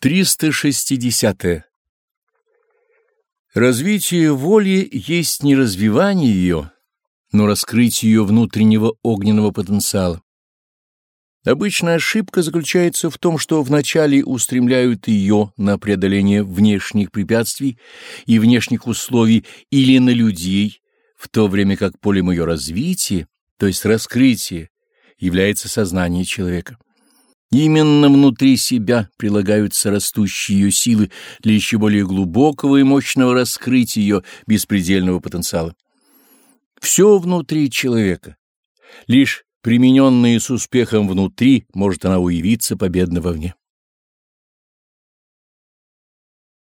360. -е. Развитие воли есть не развивание ее, но раскрытие ее внутреннего огненного потенциала. Обычная ошибка заключается в том, что вначале устремляют ее на преодоление внешних препятствий и внешних условий или на людей, в то время как полем ее развития, то есть раскрытия, является сознание человека. Именно внутри себя прилагаются растущие ее силы для еще более глубокого и мощного раскрытия ее беспредельного потенциала. Все внутри человека. Лишь примененные с успехом внутри, может она уявиться победно вовне.